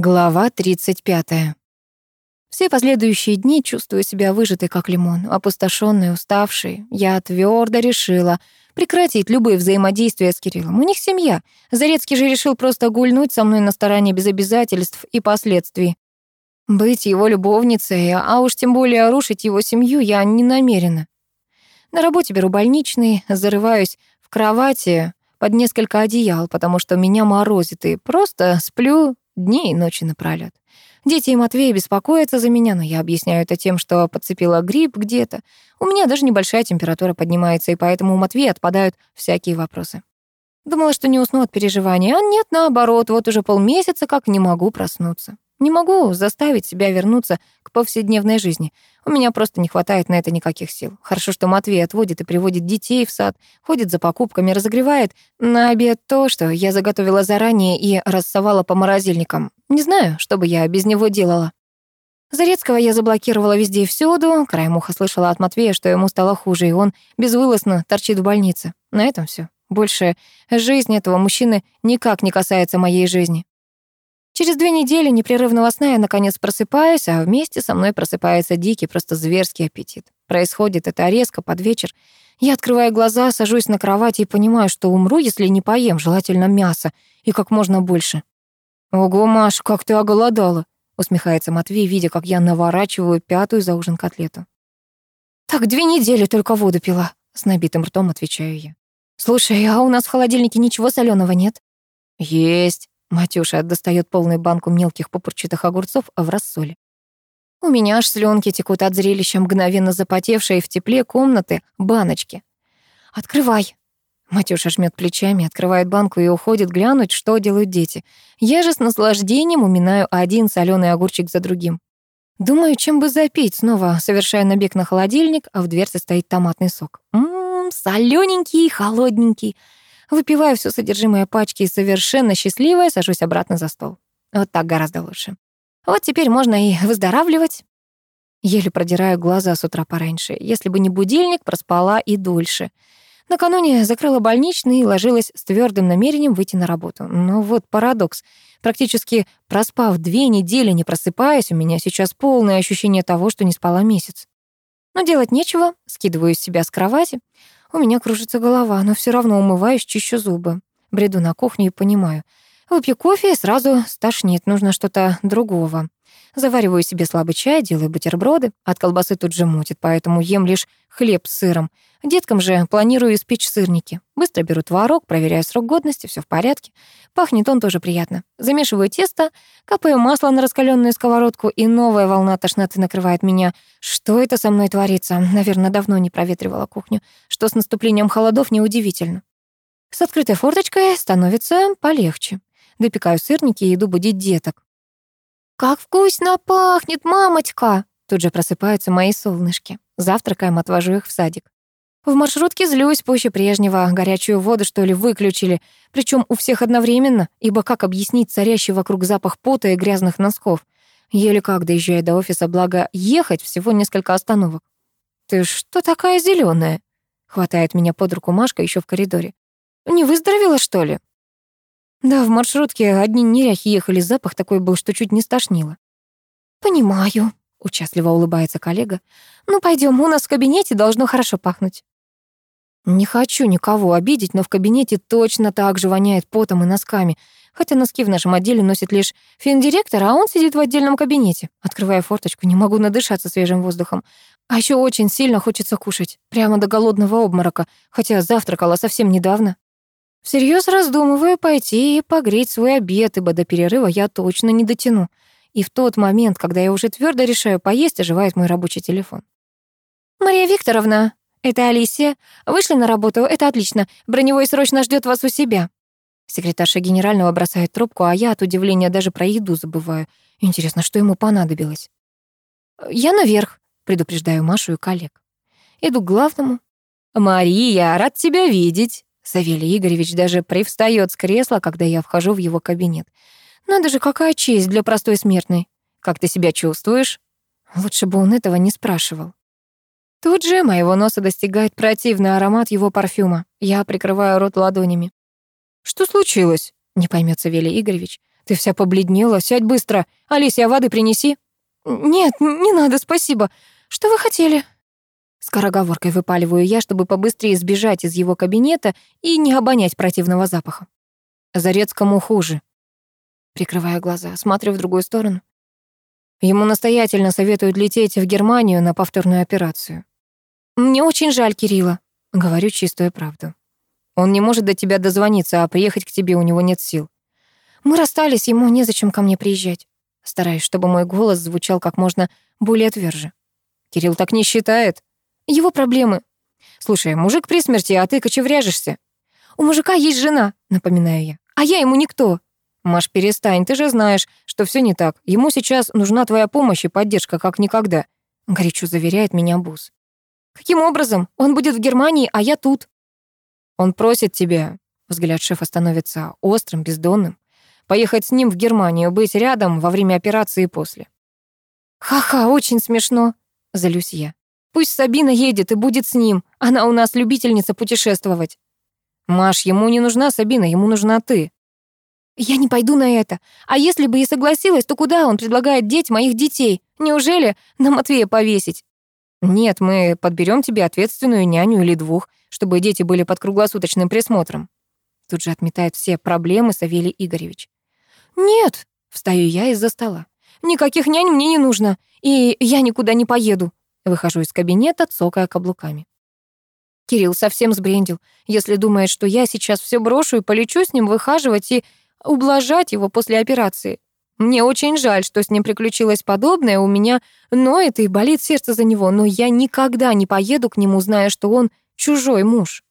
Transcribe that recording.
Глава 35. Все последующие дни чувствую себя выжатой, как лимон, опустошенной, уставшей. Я твердо решила прекратить любые взаимодействия с Кириллом. У них семья. Зарецкий же решил просто гульнуть со мной на стороне без обязательств и последствий. Быть его любовницей, а уж тем более рушить его семью я не намерена. На работе беру больничный, зарываюсь в кровати под несколько одеял, потому что меня морозит, и просто сплю дни и ночи напролёт. Дети и Матвей беспокоятся за меня, но я объясняю это тем, что подцепила грипп где-то. У меня даже небольшая температура поднимается, и поэтому у Матвея отпадают всякие вопросы. Думала, что не усну от переживаний, а нет, наоборот, вот уже полмесяца как не могу проснуться. Не могу заставить себя вернуться к повседневной жизни. У меня просто не хватает на это никаких сил. Хорошо, что Матвей отводит и приводит детей в сад, ходит за покупками, разогревает на обед то, что я заготовила заранее и рассовала по морозильникам. Не знаю, что бы я без него делала. Зарецкого я заблокировала везде и всюду. Краем уха слышала от Матвея, что ему стало хуже, и он безвылазно торчит в больнице. На этом все. Больше жизнь этого мужчины никак не касается моей жизни. Через две недели непрерывного сна я наконец просыпаюсь, а вместе со мной просыпается дикий, просто зверский аппетит. Происходит это резко, под вечер. Я открываю глаза, сажусь на кровати и понимаю, что умру, если не поем, желательно мясо, и как можно больше. «Ого, Маш, как ты оголодала!» — усмехается Матвей, видя, как я наворачиваю пятую за ужин котлету. «Так две недели только воду пила», — с набитым ртом отвечаю я. «Слушай, а у нас в холодильнике ничего соленого нет?» «Есть», Матюша достает полную банку мелких пупырчатых огурцов в рассоле. У меня аж слюнки текут от зрелища мгновенно запотевшей в тепле комнаты баночки. «Открывай!» Матюша жмет плечами, открывает банку и уходит глянуть, что делают дети. Я же с наслаждением уминаю один соленый огурчик за другим. Думаю, чем бы запить, снова совершаю набег на холодильник, а в дверце стоит томатный сок. Ммм, солёненький, холодненький. Выпиваю все содержимое пачки и совершенно счастливая сажусь обратно за стол. Вот так гораздо лучше. Вот теперь можно и выздоравливать. Еле продираю глаза с утра пораньше. Если бы не будильник, проспала и дольше. Накануне закрыла больничный и ложилась с твердым намерением выйти на работу. Но вот парадокс. Практически проспав две недели, не просыпаясь, у меня сейчас полное ощущение того, что не спала месяц. Но делать нечего, скидываю себя с кровати. У меня кружится голова, но все равно умываюсь, чищу зубы. Бреду на кухню и понимаю. Выпью кофе и сразу стошнит, нужно что-то другого. Завариваю себе слабый чай, делаю бутерброды. От колбасы тут же мутит, поэтому ем лишь хлеб с сыром. Деткам же планирую испечь сырники. Быстро беру творог, проверяю срок годности, все в порядке. Пахнет он тоже приятно. Замешиваю тесто, капаю масло на раскаленную сковородку, и новая волна тошноты накрывает меня. Что это со мной творится? Наверное, давно не проветривала кухню. Что с наступлением холодов неудивительно. С открытой форточкой становится полегче. Допекаю сырники и иду будить деток. «Как вкусно пахнет, мамочка!» Тут же просыпаются мои солнышки. Завтракаем, отвожу их в садик. В маршрутке злюсь пуще прежнего. Горячую воду, что ли, выключили. Причем у всех одновременно, ибо как объяснить царящий вокруг запах пота и грязных носков? Еле как доезжая до офиса, благо ехать всего несколько остановок. «Ты что такая зеленая? Хватает меня под руку Машка еще в коридоре. «Не выздоровела, что ли?» Да, в маршрутке одни неряхи ехали, запах такой был, что чуть не стошнило. «Понимаю», — участливо улыбается коллега. «Ну, пойдем, у нас в кабинете должно хорошо пахнуть». Не хочу никого обидеть, но в кабинете точно так же воняет потом и носками. Хотя носки в нашем отделе носит лишь финдиректор, а он сидит в отдельном кабинете. Открывая форточку, не могу надышаться свежим воздухом. А еще очень сильно хочется кушать. Прямо до голодного обморока, хотя завтракала совсем недавно. Всерьез раздумываю пойти и погреть свой обед, ибо до перерыва я точно не дотяну. И в тот момент, когда я уже твердо решаю поесть, оживает мой рабочий телефон. «Мария Викторовна, «Это Алисия. Вышли на работу, это отлично. Броневой срочно ждет вас у себя». Секретарша генерального бросает трубку, а я от удивления даже про еду забываю. Интересно, что ему понадобилось? «Я наверх», — предупреждаю Машу и коллег. Иду к главному. «Мария, рад тебя видеть!» Савелий Игоревич даже привстает с кресла, когда я вхожу в его кабинет. «Надо же, какая честь для простой смертной! Как ты себя чувствуешь?» Лучше бы он этого не спрашивал. Тут же моего носа достигает противный аромат его парфюма. Я прикрываю рот ладонями. «Что случилось?» — не поймет Савелий Игоревич. Ты вся побледнела, сядь быстро. Алисия, воды принеси. Нет, не надо, спасибо. Что вы хотели? Скороговоркой выпаливаю я, чтобы побыстрее сбежать из его кабинета и не обонять противного запаха. Зарецкому хуже. Прикрывая глаза, смотрю в другую сторону. Ему настоятельно советуют лететь в Германию на повторную операцию. «Мне очень жаль Кирилла», — говорю чистую правду. «Он не может до тебя дозвониться, а приехать к тебе у него нет сил. Мы расстались, ему незачем ко мне приезжать». Стараюсь, чтобы мой голос звучал как можно более тверже. Кирилл так не считает. Его проблемы. Слушай, мужик при смерти, а ты кочевряжешься. У мужика есть жена, напоминаю я. А я ему никто. Маш, перестань, ты же знаешь, что все не так. Ему сейчас нужна твоя помощь и поддержка, как никогда. Горячо заверяет меня Бус. Каким образом? Он будет в Германии, а я тут. Он просит тебя. Взгляд шефа становится острым, бездонным. Поехать с ним в Германию, быть рядом во время операции и после. Ха-ха, очень смешно. Залюсь я. Пусть Сабина едет и будет с ним. Она у нас любительница путешествовать. Маш, ему не нужна Сабина, ему нужна ты. Я не пойду на это. А если бы и согласилась, то куда он предлагает деть моих детей? Неужели на Матвея повесить? «Нет, мы подберем тебе ответственную няню или двух, чтобы дети были под круглосуточным присмотром». Тут же отметает все проблемы Савелий Игоревич. «Нет», — встаю я из-за стола. «Никаких нянь мне не нужно, и я никуда не поеду». Выхожу из кабинета, цокая каблуками. Кирилл совсем сбрендил, если думает, что я сейчас все брошу и полечу с ним выхаживать и ублажать его после операции. Мне очень жаль, что с ним приключилось подобное, у меня ноет и болит сердце за него, но я никогда не поеду к нему, зная, что он чужой муж.